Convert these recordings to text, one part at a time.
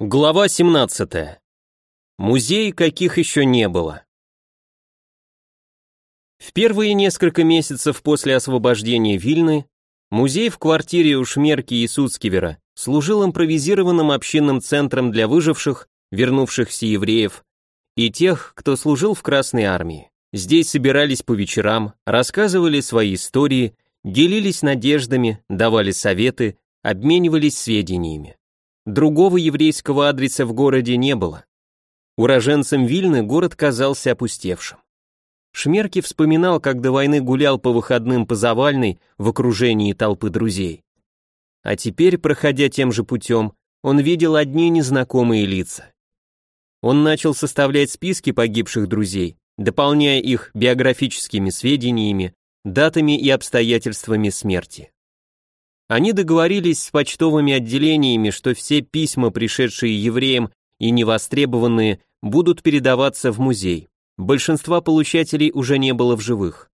Глава 17. Музей, каких еще не было. В первые несколько месяцев после освобождения Вильны музей в квартире у Шмерки и Суцкивера служил импровизированным общинным центром для выживших, вернувшихся евреев и тех, кто служил в Красной армии. Здесь собирались по вечерам, рассказывали свои истории, делились надеждами, давали советы, обменивались сведениями. Другого еврейского адреса в городе не было. Уроженцам Вильны город казался опустевшим. Шмерки вспоминал, как до войны гулял по выходным по Завальной в окружении толпы друзей. А теперь, проходя тем же путем, он видел одни незнакомые лица. Он начал составлять списки погибших друзей, дополняя их биографическими сведениями, датами и обстоятельствами смерти. Они договорились с почтовыми отделениями, что все письма, пришедшие евреям и невостребованные, будут передаваться в музей. Большинства получателей уже не было в живых.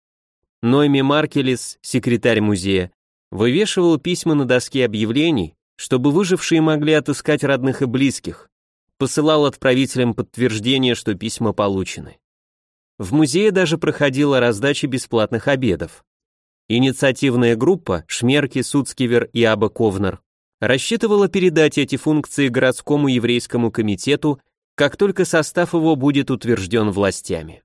Нойми Маркелис, секретарь музея, вывешивал письма на доске объявлений, чтобы выжившие могли отыскать родных и близких, посылал отправителям подтверждение, что письма получены. В музее даже проходила раздача бесплатных обедов. Инициативная группа Шмерки, Суцкивер и Аба Ковнер рассчитывала передать эти функции городскому еврейскому комитету, как только состав его будет утвержден властями.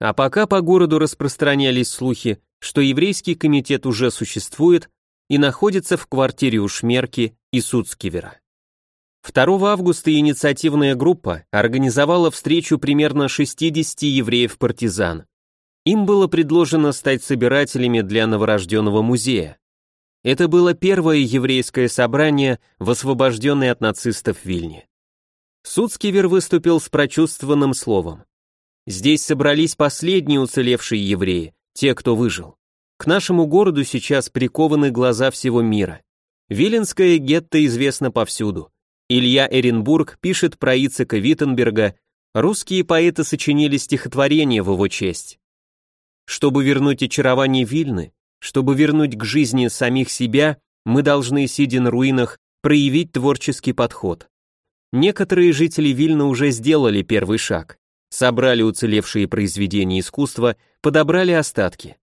А пока по городу распространялись слухи, что еврейский комитет уже существует и находится в квартире у Шмерки и Суцкивера. 2 августа инициативная группа организовала встречу примерно 60 евреев-партизан. Им было предложено стать собирателями для новорожденного музея. Это было первое еврейское собрание в освобожденной от нацистов Вильне. Суцкивер выступил с прочувствованным словом. Здесь собрались последние уцелевшие евреи, те, кто выжил. К нашему городу сейчас прикованы глаза всего мира. Виленское гетто известно повсюду. Илья Эренбург пишет про Ицека Виттенберга, русские поэты сочинили стихотворение в его честь. Чтобы вернуть очарование Вильны, чтобы вернуть к жизни самих себя, мы должны, сидя на руинах, проявить творческий подход. Некоторые жители Вильны уже сделали первый шаг. Собрали уцелевшие произведения искусства, подобрали остатки.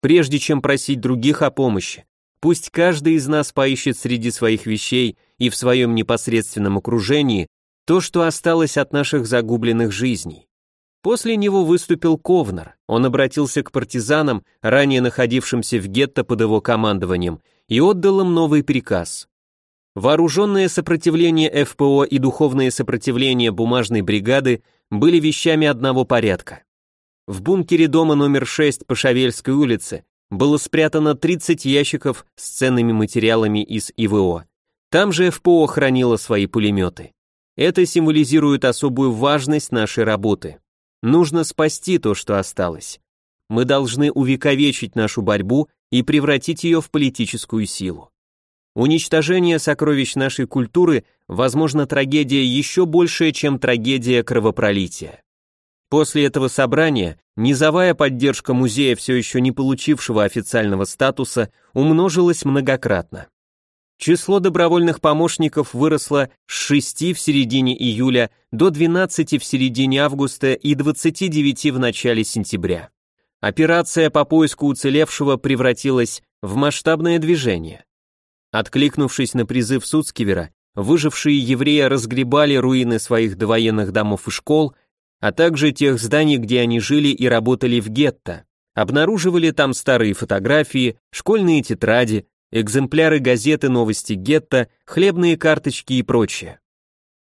Прежде чем просить других о помощи, пусть каждый из нас поищет среди своих вещей и в своем непосредственном окружении то, что осталось от наших загубленных жизней. После него выступил Ковнер. Он обратился к партизанам, ранее находившимся в гетто под его командованием, и отдал им новый приказ. Вооруженное сопротивление ФПО и духовное сопротивление бумажной бригады были вещами одного порядка. В бункере дома номер 6 по Шавельской улице было спрятано 30 ящиков с ценными материалами из ИВО. Там же ФПО хранило свои пулеметы. Это символизирует особую важность нашей работы. Нужно спасти то, что осталось. Мы должны увековечить нашу борьбу и превратить ее в политическую силу. Уничтожение сокровищ нашей культуры, возможно, трагедия еще большая, чем трагедия кровопролития. После этого собрания низовая поддержка музея, все еще не получившего официального статуса, умножилась многократно. Число добровольных помощников выросло с 6 в середине июля до 12 в середине августа и 29 в начале сентября. Операция по поиску уцелевшего превратилась в масштабное движение. Откликнувшись на призыв Суцкивера, выжившие евреи разгребали руины своих довоенных домов и школ, а также тех зданий, где они жили и работали в гетто. Обнаруживали там старые фотографии, школьные тетради, экземпляры газеты «Новости гетто», хлебные карточки и прочее.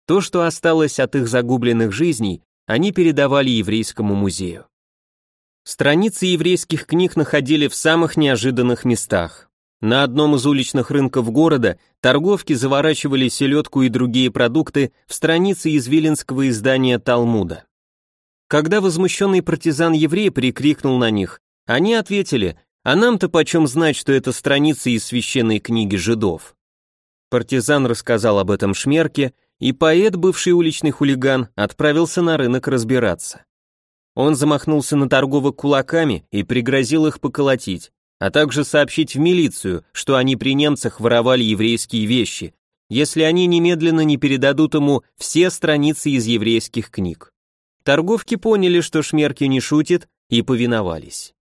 То, что осталось от их загубленных жизней, они передавали еврейскому музею. Страницы еврейских книг находили в самых неожиданных местах. На одном из уличных рынков города торговки заворачивали селедку и другие продукты в страницы из виленского издания Талмуда. Когда возмущенный партизан-еврей прикрикнул на них, они ответили а нам-то почем знать, что это страницы из священной книги жидов? Партизан рассказал об этом Шмерке, и поэт, бывший уличный хулиган, отправился на рынок разбираться. Он замахнулся на торговок кулаками и пригрозил их поколотить, а также сообщить в милицию, что они при немцах воровали еврейские вещи, если они немедленно не передадут ему все страницы из еврейских книг. Торговки поняли, что Шмерки не шутит, и повиновались.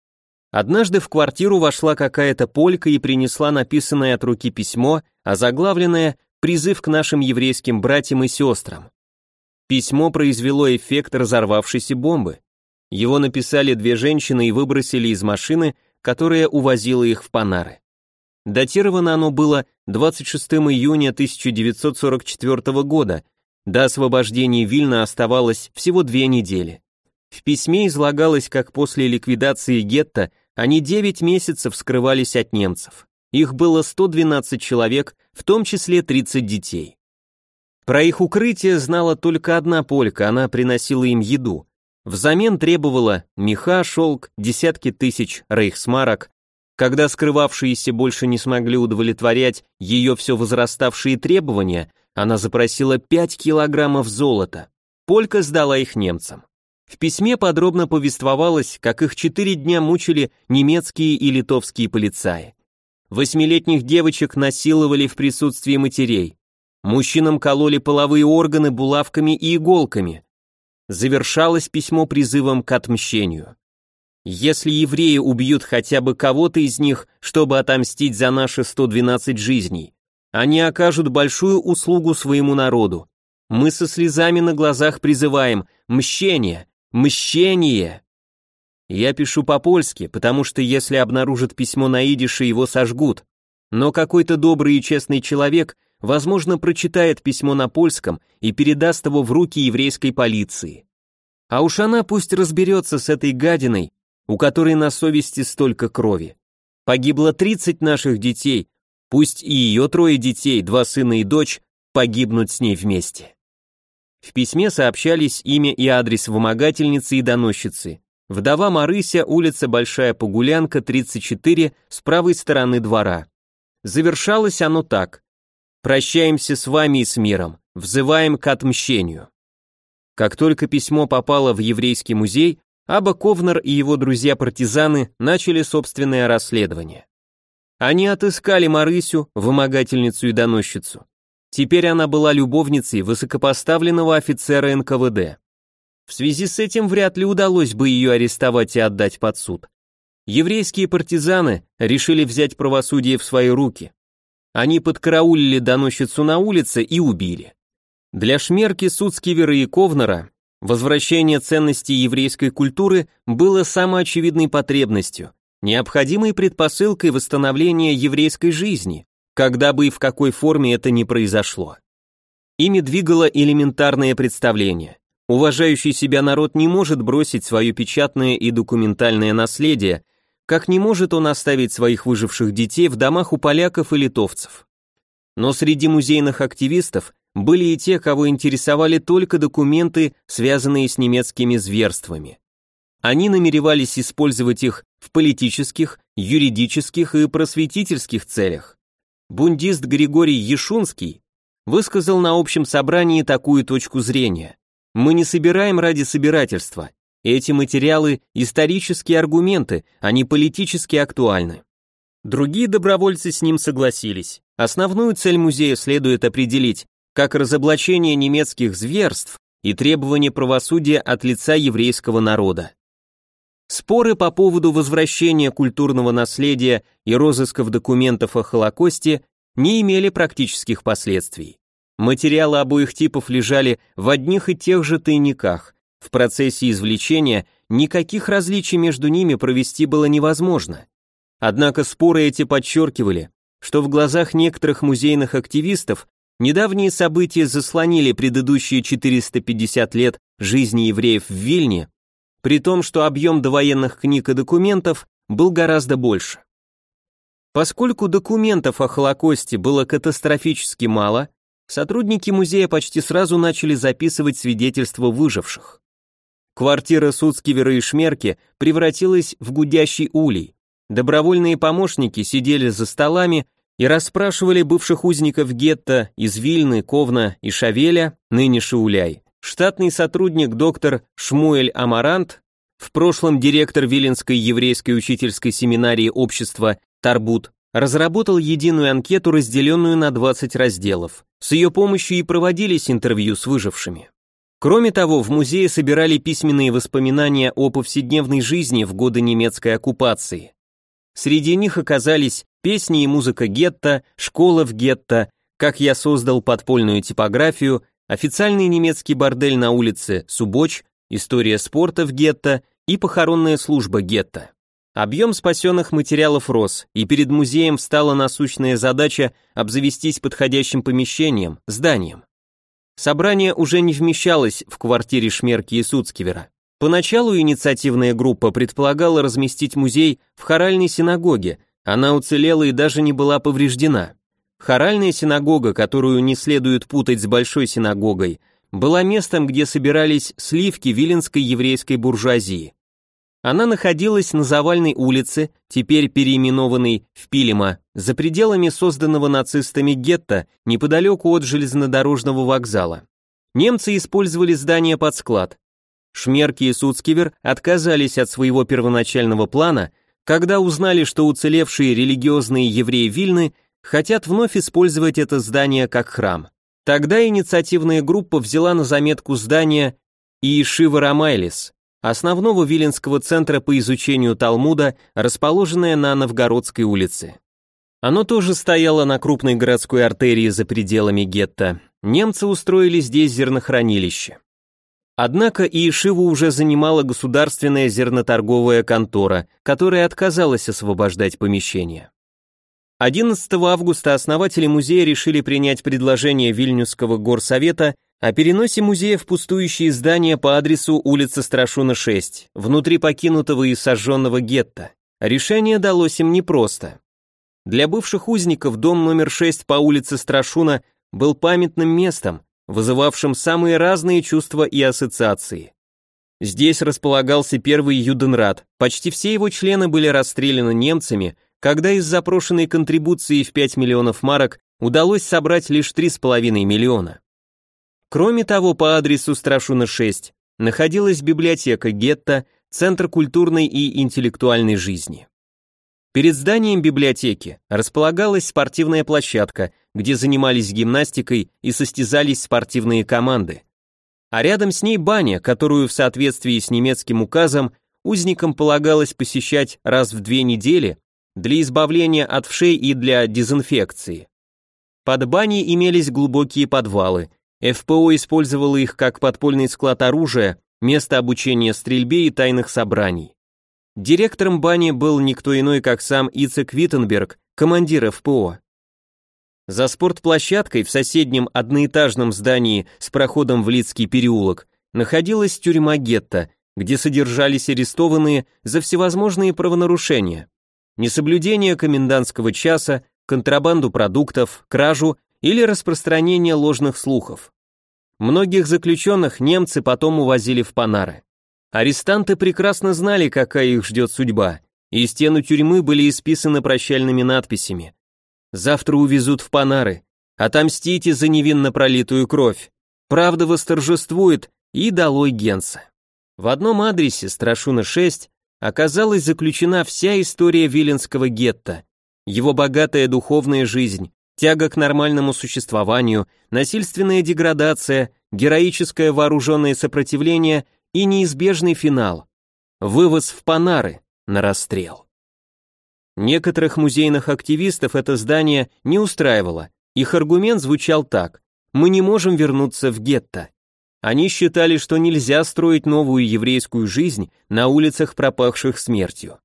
Однажды в квартиру вошла какая-то полька и принесла написанное от руки письмо, озаглавленное «Призыв к нашим еврейским братьям и сестрам». Письмо произвело эффект разорвавшейся бомбы. Его написали две женщины и выбросили из машины, которая увозила их в Панары. Датировано оно было 26 июня 1944 года, до освобождения Вильна оставалось всего две недели. В письме излагалось, как после ликвидации гетто они 9 месяцев скрывались от немцев. Их было 112 человек, в том числе 30 детей. Про их укрытие знала только одна полька, она приносила им еду. Взамен требовала меха, шелк, десятки тысяч рейхсмарок. Когда скрывавшиеся больше не смогли удовлетворять ее все возраставшие требования, она запросила 5 килограммов золота. Полька сдала их немцам. В письме подробно повествовалось, как их четыре дня мучили немецкие и литовские полицаи. Восьмилетних девочек насиловали в присутствии матерей. Мужчинам кололи половые органы булавками и иголками. Завершалось письмо призывом к отмщению. Если евреи убьют хотя бы кого-то из них, чтобы отомстить за наши 112 жизней, они окажут большую услугу своему народу. Мы со слезами на глазах призываем «Мщение! Мщение!» Я пишу по-польски, потому что если обнаружат письмо на идише, его сожгут. Но какой-то добрый и честный человек, возможно, прочитает письмо на польском и передаст его в руки еврейской полиции. А уж она пусть разберется с этой гадиной, у которой на совести столько крови. Погибло 30 наших детей, пусть и ее трое детей, два сына и дочь, погибнут с ней вместе. В письме сообщались имя и адрес вымогательницы и доносчицы. Вдова Марыся, улица Большая Погулянка, 34, с правой стороны двора. Завершалось оно так. «Прощаемся с вами и с миром, взываем к отмщению». Как только письмо попало в еврейский музей, Аба Ковнер и его друзья-партизаны начали собственное расследование. Они отыскали Марысю, вымогательницу и доносчицу. Теперь она была любовницей высокопоставленного офицера НКВД. В связи с этим вряд ли удалось бы ее арестовать и отдать под суд. Еврейские партизаны решили взять правосудие в свои руки. Они подкараулили доносчицу на улице и убили. Для Шмерки, Суцкивера и Ковнера возвращение ценностей еврейской культуры было самой очевидной потребностью, необходимой предпосылкой восстановления еврейской жизни когда бы и в какой форме это ни произошло. Ими двигало элементарное представление. Уважающий себя народ не может бросить свое печатное и документальное наследие, как не может он оставить своих выживших детей в домах у поляков и литовцев. Но среди музейных активистов были и те, кого интересовали только документы, связанные с немецкими зверствами. Они намеревались использовать их в политических, юридических и просветительских целях бундист Григорий Ешунский высказал на общем собрании такую точку зрения. Мы не собираем ради собирательства. Эти материалы – исторические аргументы, они политически актуальны. Другие добровольцы с ним согласились. Основную цель музея следует определить как разоблачение немецких зверств и требование правосудия от лица еврейского народа. Споры по поводу возвращения культурного наследия и розысков документов о Холокосте не имели практических последствий. Материалы обоих типов лежали в одних и тех же тайниках. В процессе извлечения никаких различий между ними провести было невозможно. Однако споры эти подчеркивали, что в глазах некоторых музейных активистов недавние события заслонили предыдущие 450 лет жизни евреев в Вильне при том, что объем довоенных книг и документов был гораздо больше. Поскольку документов о Холокосте было катастрофически мало, сотрудники музея почти сразу начали записывать свидетельства выживших. Квартира Суцкивера и Шмерки превратилась в гудящий улей. Добровольные помощники сидели за столами и расспрашивали бывших узников гетто из Вильны, Ковна и Шавеля, ныне Шауляй, Штатный сотрудник доктор Шмуэль Амарант, в прошлом директор Виленской еврейской учительской семинарии общества Тарбут, разработал единую анкету, разделенную на 20 разделов. С ее помощью и проводились интервью с выжившими. Кроме того, в музее собирали письменные воспоминания о повседневной жизни в годы немецкой оккупации. Среди них оказались песни и музыка гетто, школа в гетто, как я создал подпольную типографию, официальный немецкий бордель на улице Субоч, история спорта в гетто и похоронная служба гетто. Объем спасенных материалов рос, и перед музеем встала насущная задача обзавестись подходящим помещением, зданием. Собрание уже не вмещалось в квартире Шмерки и Суцкивера. Поначалу инициативная группа предполагала разместить музей в хоральной синагоге, она уцелела и даже не была повреждена. Хоральная синагога, которую не следует путать с большой синагогой, была местом, где собирались сливки виленской еврейской буржуазии. Она находилась на Завальной улице, теперь переименованной в Пилема, за пределами созданного нацистами гетто, неподалеку от железнодорожного вокзала. Немцы использовали здание под склад. Шмерки и Суцкивер отказались от своего первоначального плана, когда узнали, что уцелевшие религиозные евреи Вильны хотят вновь использовать это здание как храм. Тогда инициативная группа взяла на заметку здание Иешива Рамайлис, основного Виленского центра по изучению Талмуда, расположенное на Новгородской улице. Оно тоже стояло на крупной городской артерии за пределами гетто. Немцы устроили здесь зернохранилище. Однако Иешиву уже занимала государственная зерноторговая контора, которая отказалась освобождать помещение. 11 августа основатели музея решили принять предложение Вильнюсского горсовета о переносе музея в пустующие здания по адресу улица Страшуна 6, внутри покинутого и сожженного гетто. Решение далось им непросто. Для бывших узников дом номер 6 по улице Страшуна был памятным местом, вызывавшим самые разные чувства и ассоциации. Здесь располагался первый Юденрат, почти все его члены были расстреляны немцами, когда из запрошенной контрибуции в 5 миллионов марок удалось собрать лишь 3,5 миллиона. Кроме того, по адресу Страшуна 6 находилась библиотека гетто, центр культурной и интеллектуальной жизни. Перед зданием библиотеки располагалась спортивная площадка, где занимались гимнастикой и состязались спортивные команды. А рядом с ней баня, которую в соответствии с немецким указом узникам полагалось посещать раз в две недели для избавления от вшей и для дезинфекции. Под баней имелись глубокие подвалы, ФПО использовало их как подпольный склад оружия, место обучения стрельбе и тайных собраний. Директором бани был никто иной, как сам Ицек Виттенберг, командир ФПО. За спортплощадкой в соседнем одноэтажном здании с проходом в Лицкий переулок находилась тюрьма гетто, где содержались арестованные за всевозможные правонарушения, несоблюдение комендантского часа, контрабанду продуктов, кражу или распространение ложных слухов. Многих заключенных немцы потом увозили в Панары. Арестанты прекрасно знали, какая их ждет судьба, и стены тюрьмы были исписаны прощальными надписями. «Завтра увезут в Панары. Отомстите за невинно пролитую кровь. Правда восторжествует и долой Генса». В одном адресе, Страшуна 6, оказалась заключена вся история Виленского гетто, его богатая духовная жизнь, тяга к нормальному существованию, насильственная деградация, героическое вооруженное сопротивление и неизбежный финал – вывоз в Панары на расстрел. Некоторых музейных активистов это здание не устраивало. Их аргумент звучал так – мы не можем вернуться в гетто. Они считали, что нельзя строить новую еврейскую жизнь на улицах, пропахших смертью.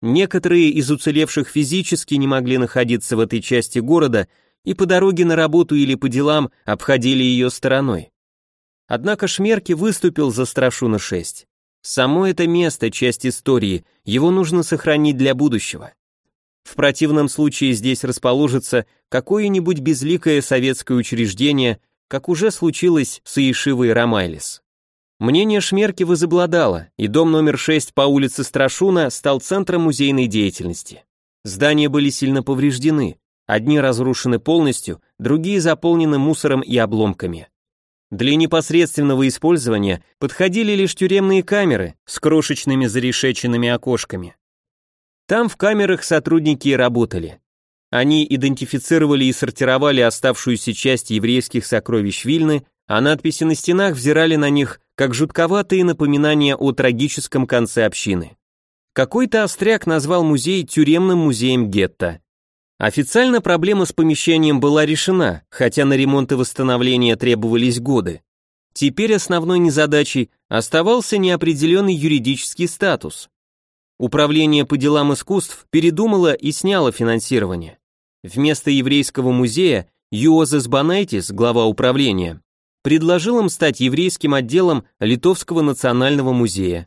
Некоторые из уцелевших физически не могли находиться в этой части города и по дороге на работу или по делам обходили ее стороной. Однако Шмерки выступил за Страшуна-6. Само это место – часть истории, его нужно сохранить для будущего. В противном случае здесь расположится какое-нибудь безликое советское учреждение, как уже случилось с Иешивой Рамайлис. Мнение Шмерки возобладало, и дом номер 6 по улице Страшуна стал центром музейной деятельности. Здания были сильно повреждены, одни разрушены полностью, другие заполнены мусором и обломками. Для непосредственного использования подходили лишь тюремные камеры с крошечными зарешеченными окошками. Там в камерах сотрудники работали. Они идентифицировали и сортировали оставшуюся часть еврейских сокровищ Вильны, а надписи на стенах взирали на них как жутковатые напоминания о трагическом конце общины. Какой-то остряк назвал музей тюремным музеем гетто. Официально проблема с помещением была решена, хотя на ремонт и восстановление требовались годы. Теперь основной незадачей оставался неопределенный юридический статус. Управление по делам искусств передумало и сняло финансирование. Вместо еврейского музея Юозес Банайтис, глава управления, предложил им стать еврейским отделом Литовского национального музея.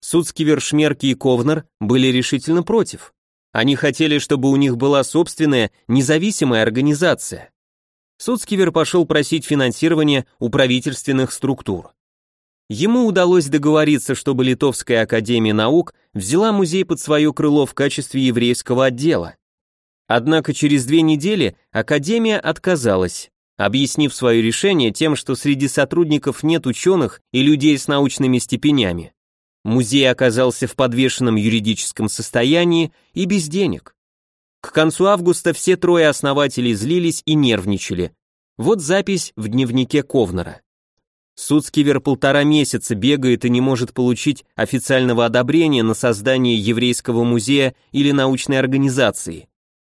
Суцкивер, Шмерки и Ковнер были решительно против. Они хотели, чтобы у них была собственная, независимая организация. Суцкивер пошел просить финансирования у правительственных структур. Ему удалось договориться, чтобы Литовская академия наук взяла музей под свое крыло в качестве еврейского отдела. Однако через две недели академия отказалась, объяснив свое решение тем, что среди сотрудников нет ученых и людей с научными степенями. Музей оказался в подвешенном юридическом состоянии и без денег. К концу августа все трое основателей злились и нервничали. Вот запись в дневнике Ковнера. Суцкивер полтора месяца бегает и не может получить официального одобрения на создание еврейского музея или научной организации.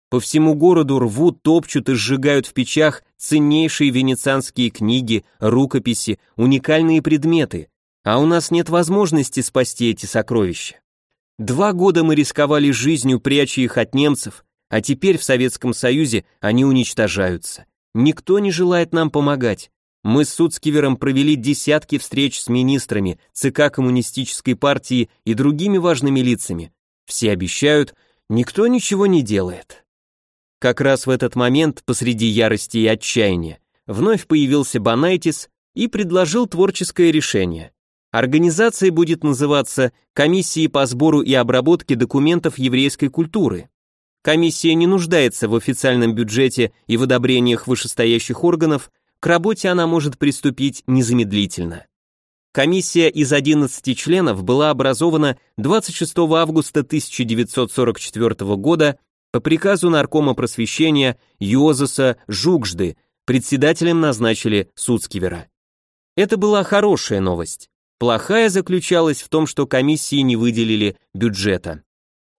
По всему городу рвут, топчут и сжигают в печах ценнейшие венецианские книги, рукописи, уникальные предметы, а у нас нет возможности спасти эти сокровища. Два года мы рисковали жизнью, пряча их от немцев, а теперь в Советском Союзе они уничтожаются. Никто не желает нам помогать. Мы с Суцкивером провели десятки встреч с министрами, ЦК Коммунистической партии и другими важными лицами. Все обещают, никто ничего не делает. Как раз в этот момент, посреди ярости и отчаяния, вновь появился Банайтис и предложил творческое решение. Организация будет называться «Комиссией по сбору и обработке документов еврейской культуры». Комиссия не нуждается в официальном бюджете и в одобрениях вышестоящих органов, к работе она может приступить незамедлительно. Комиссия из 11 членов была образована 26 августа 1944 года по приказу наркома просвещения Йозеса Жукжды, председателем назначили Суцкивера. Это была хорошая новость. Плохая заключалась в том, что комиссии не выделили бюджета.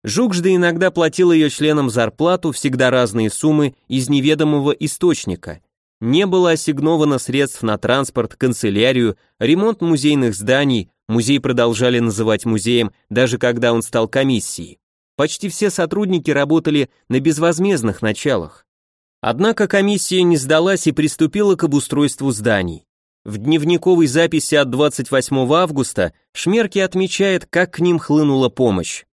Жукжда иногда платил ее членам зарплату, всегда разные суммы, из неведомого источника. Не было ассигновано средств на транспорт, канцелярию, ремонт музейных зданий, музей продолжали называть музеем, даже когда он стал комиссией. Почти все сотрудники работали на безвозмездных началах. Однако комиссия не сдалась и приступила к обустройству зданий. В дневниковой записи от 28 августа Шмерки отмечает, как к ним хлынула помощь.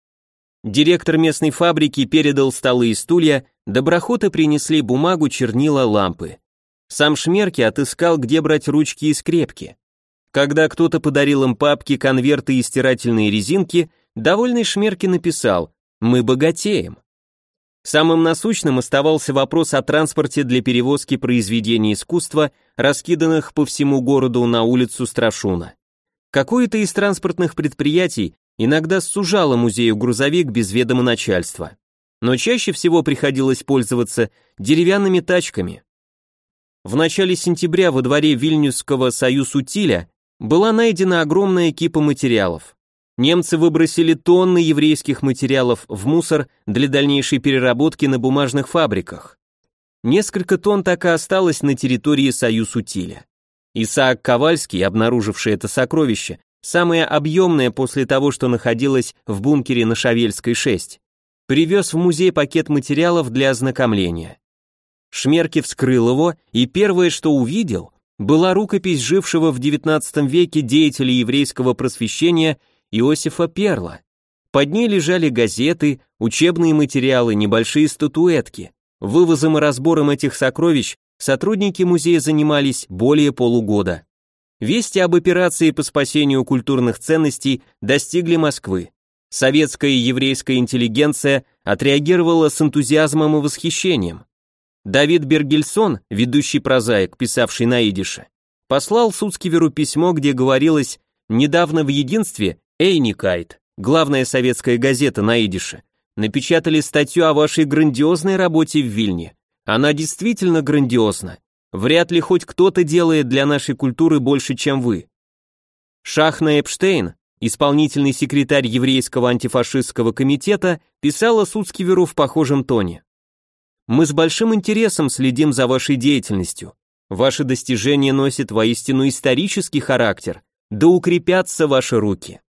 Директор местной фабрики передал столы и стулья, доброхоты принесли бумагу, чернила, лампы. Сам Шмерки отыскал, где брать ручки и скрепки. Когда кто-то подарил им папки, конверты и стирательные резинки, довольный Шмерки написал «Мы богатеем». Самым насущным оставался вопрос о транспорте для перевозки произведений искусства, раскиданных по всему городу на улицу Страшуна. Какое-то из транспортных предприятий иногда сужало музею грузовик без ведома начальства. Но чаще всего приходилось пользоваться деревянными тачками. В начале сентября во дворе Вильнюсского союз утиля была найдена огромная кипа материалов. Немцы выбросили тонны еврейских материалов в мусор для дальнейшей переработки на бумажных фабриках. Несколько тонн так и осталось на территории Союз-Утиля. Исаак Ковальский, обнаруживший это сокровище, самое объемное после того, что находилось в бункере на Шавельской 6, привез в музей пакет материалов для ознакомления. Шмерки вскрыл его, и первое, что увидел, была рукопись жившего в XIX веке деятеля еврейского просвещения Иосифа Перла. Под ней лежали газеты, учебные материалы, небольшие статуэтки. Вывозом и разбором этих сокровищ сотрудники музея занимались более полугода. Вести об операции по спасению культурных ценностей достигли Москвы. Советская и еврейская интеллигенция отреагировала с энтузиазмом и восхищением. Давид Бергельсон, ведущий прозаик, писавший на идише, послал Суцкиверу письмо, где говорилось «Недавно в единстве Эйникайт, главная советская газета на идише, напечатали статью о вашей грандиозной работе в Вильне. Она действительно грандиозна. Вряд ли хоть кто-то делает для нашей культуры больше, чем вы. Шахна Эпштейн, исполнительный секретарь еврейского антифашистского комитета, писала Суцкиверу в похожем тоне. Мы с большим интересом следим за вашей деятельностью. Ваши достижения носят воистину исторический характер, да укрепятся ваши руки.